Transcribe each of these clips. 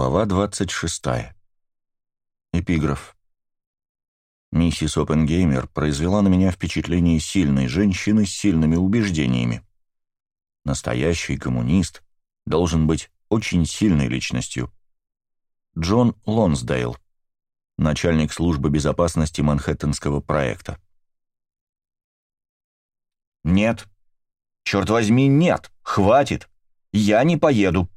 Глава 26. Эпиграф. Миссис Оппенгеймер произвела на меня впечатление сильной женщины с сильными убеждениями. Настоящий коммунист должен быть очень сильной личностью. Джон Лонсдейл, начальник службы безопасности Манхэттенского проекта. «Нет. Черт возьми, нет. Хватит. Я не поеду»,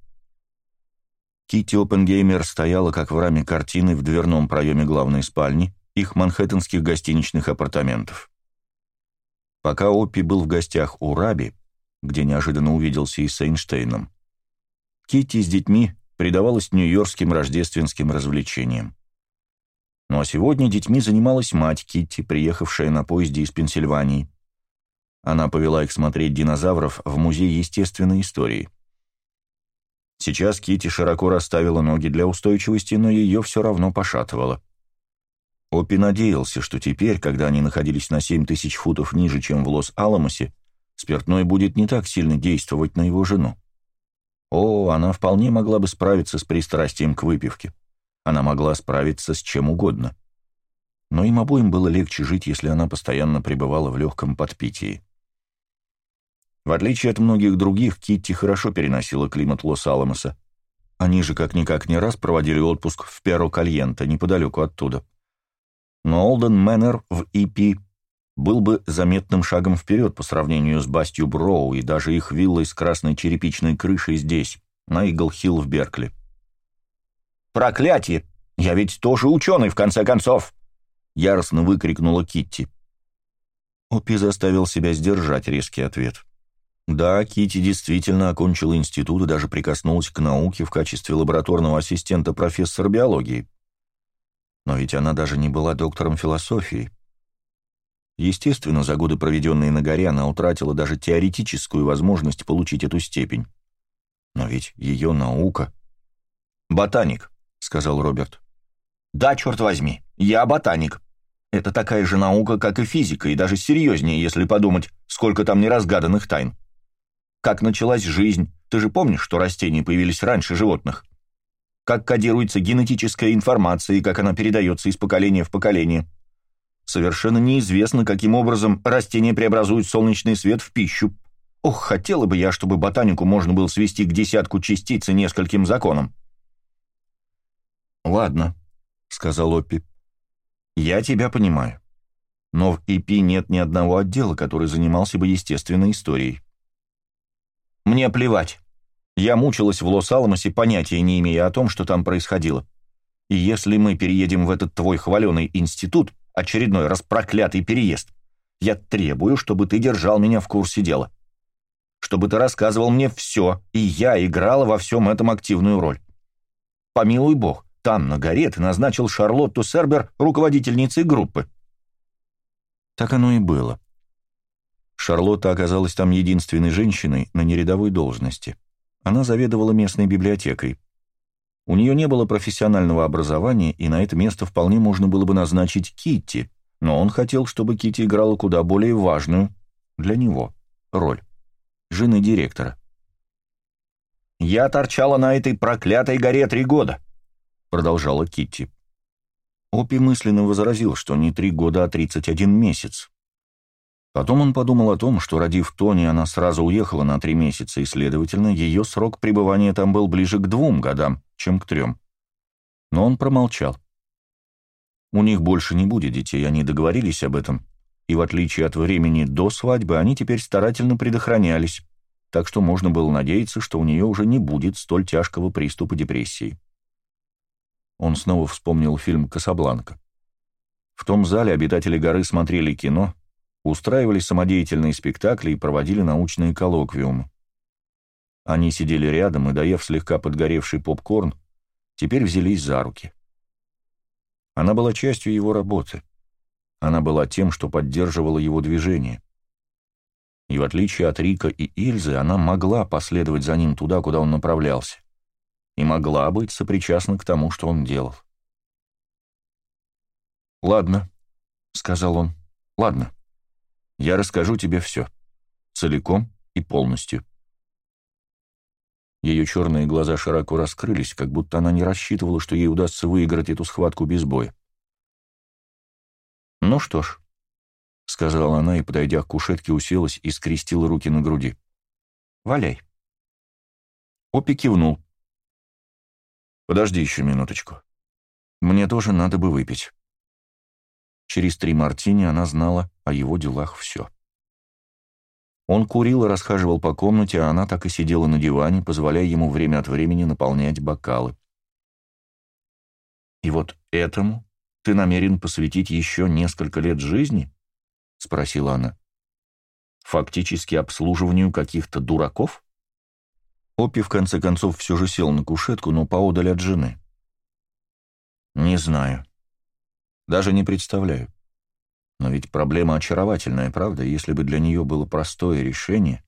Китти Оппенгеймер стояла как в раме картины в дверном проеме главной спальни их манхэттенских гостиничных апартаментов. Пока Оппи был в гостях у Раби, где неожиданно увиделся и с Эйнштейном, Китти с детьми предавалась нью-йоркским рождественским развлечениям. Ну а сегодня детьми занималась мать Китти, приехавшая на поезде из Пенсильвании. Она повела их смотреть динозавров в Музей естественной истории. Сейчас Кити широко расставила ноги для устойчивости, но ее все равно пошатывало. Опи надеялся, что теперь, когда они находились на 7 тысяч футов ниже, чем в Лос-Аламосе, спиртной будет не так сильно действовать на его жену. О, она вполне могла бы справиться с пристрастием к выпивке. Она могла справиться с чем угодно. Но им обоим было легче жить, если она постоянно пребывала в легком подпитии. В отличие от многих других, Китти хорошо переносила климат Лос-Аламоса. Они же как-никак не раз проводили отпуск в Перо-Кальенто, неподалеку оттуда. Но Олден Мэннер в ИП был бы заметным шагом вперед по сравнению с Бастью Броу и даже их виллой с красной черепичной крышей здесь, на Игл-Хилл в Беркли. «Проклятие! Я ведь тоже ученый, в конце концов!» — яростно выкрикнула Китти. Опи заставил себя сдержать резкий ответ. Да, Кити действительно окончила институт и даже прикоснулась к науке в качестве лабораторного ассистента профессора биологии. Но ведь она даже не была доктором философии. Естественно, за годы, проведенные на горе, она утратила даже теоретическую возможность получить эту степень. Но ведь ее наука... «Ботаник», — сказал Роберт. «Да, черт возьми, я ботаник. Это такая же наука, как и физика, и даже серьезнее, если подумать, сколько там неразгаданных тайн как началась жизнь. Ты же помнишь, что растения появились раньше животных? Как кодируется генетическая информация и как она передается из поколения в поколение. Совершенно неизвестно, каким образом растения преобразуют солнечный свет в пищу. Ох, хотела бы я, чтобы ботанику можно было свести к десятку частиц и нескольким законам. «Ладно», — сказал Оппи. «Я тебя понимаю. Но в ИПИ нет ни одного отдела, который занимался бы естественной историей. Мне плевать. Я мучилась в Лос-Аламосе, понятия не имея о том, что там происходило. И если мы переедем в этот твой хваленый институт, очередной распроклятый переезд, я требую, чтобы ты держал меня в курсе дела. Чтобы ты рассказывал мне все, и я играла во всем этом активную роль. Помилуй бог, там, на горе, ты назначил Шарлотту Сербер руководительницей группы. Так оно и было. Шарлотта оказалась там единственной женщиной на нерядовой должности. Она заведовала местной библиотекой. У нее не было профессионального образования, и на это место вполне можно было бы назначить Китти, но он хотел, чтобы Китти играла куда более важную для него роль — жены директора. «Я торчала на этой проклятой горе три года», — продолжала Китти. Опи мысленно возразил, что не три года, а тридцать один месяц. Потом он подумал о том, что, родив Тони, она сразу уехала на три месяца, и, следовательно, ее срок пребывания там был ближе к двум годам, чем к трем. Но он промолчал. У них больше не будет детей, они договорились об этом, и в отличие от времени до свадьбы, они теперь старательно предохранялись, так что можно было надеяться, что у нее уже не будет столь тяжкого приступа депрессии. Он снова вспомнил фильм «Касабланка». В том зале обитатели горы смотрели кино, устраивали самодеятельные спектакли и проводили научные коллоквиумы. Они сидели рядом и, доев слегка подгоревший попкорн, теперь взялись за руки. Она была частью его работы. Она была тем, что поддерживало его движение. И в отличие от Рика и Ильзы, она могла последовать за ним туда, куда он направлялся. И могла быть сопричастна к тому, что он делал. «Ладно», — сказал он, — «ладно». Я расскажу тебе все. Целиком и полностью. Ее черные глаза широко раскрылись, как будто она не рассчитывала, что ей удастся выиграть эту схватку без боя. «Ну что ж», — сказала она и, подойдя к кушетке, уселась и скрестила руки на груди. «Валяй». Опи кивнул. «Подожди еще минуточку. Мне тоже надо бы выпить». Через три мартини она знала о его делах все. Он курил и расхаживал по комнате, а она так и сидела на диване, позволяя ему время от времени наполнять бокалы. «И вот этому ты намерен посвятить еще несколько лет жизни?» — спросила она. «Фактически обслуживанию каких-то дураков?» Опи в конце концов все же сел на кушетку, но поодаль от жены. «Не знаю. Даже не представляю. Но ведь проблема очаровательная, правда, если бы для нее было простое решение...»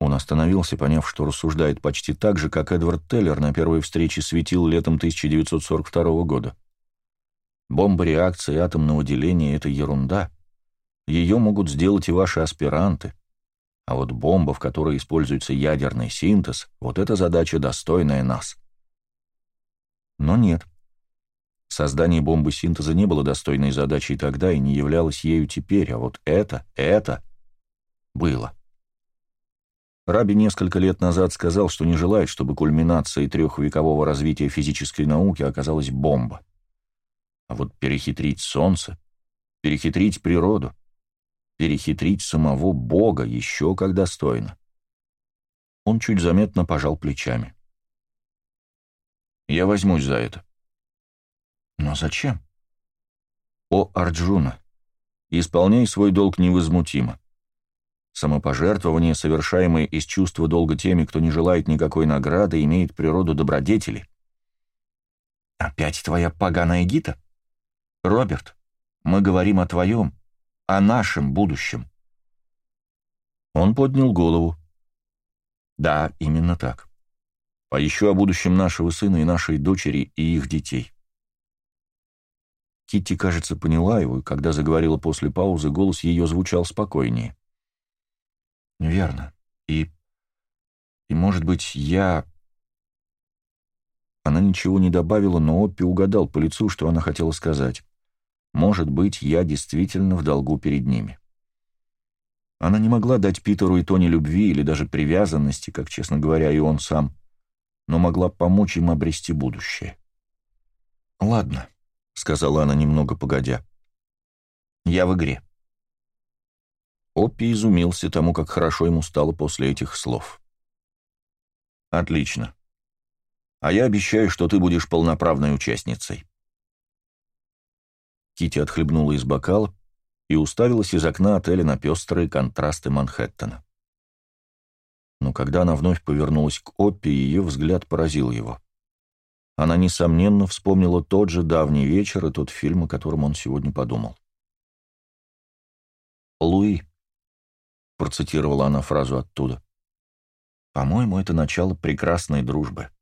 Он остановился, поняв, что рассуждает почти так же, как Эдвард Теллер на первой встрече светил летом 1942 года. Бомба реакции атомного деления — это ерунда. Ее могут сделать и ваши аспиранты. А вот бомба, в которой используется ядерный синтез, вот эта задача, достойная нас. Но нет. Создание бомбы синтеза не было достойной задачей тогда и не являлось ею теперь, а вот это, это было. Раби несколько лет назад сказал, что не желает, чтобы кульминацией трехвекового развития физической науки оказалась бомба. А вот перехитрить солнце, перехитрить природу, перехитрить самого Бога еще как достойно. Он чуть заметно пожал плечами. «Я возьмусь за это». «Но зачем?» «О, Арджуна, исполняй свой долг невозмутимо. Самопожертвование, совершаемое из чувства долга теми, кто не желает никакой награды, имеет природу добродетели». «Опять твоя поганая гита?» «Роберт, мы говорим о твоем, о нашем будущем». Он поднял голову. «Да, именно так. А еще о будущем нашего сына и нашей дочери и их детей». Китти, кажется, поняла его, и когда заговорила после паузы, голос ее звучал спокойнее. «Верно. И... и, может быть, я...» Она ничего не добавила, но Оппи угадал по лицу, что она хотела сказать. Может быть, я действительно в долгу перед ними. Она не могла дать Питеру и Тони любви или даже привязанности, как, честно говоря, и он сам, но могла помочь им обрести будущее. «Ладно», — сказала она немного погодя. «Я в игре». Оппи изумился тому, как хорошо ему стало после этих слов. «Отлично. А я обещаю, что ты будешь полноправной участницей». Кити отхлебнула из бокала и уставилась из окна отеля на пестрые контрасты Манхэттена. Но когда она вновь повернулась к Оппи, ее взгляд поразил его. Она, несомненно, вспомнила тот же давний вечер и тот фильм, о котором он сегодня подумал. «Луи», — процитировала она фразу оттуда, — «по-моему, это начало прекрасной дружбы».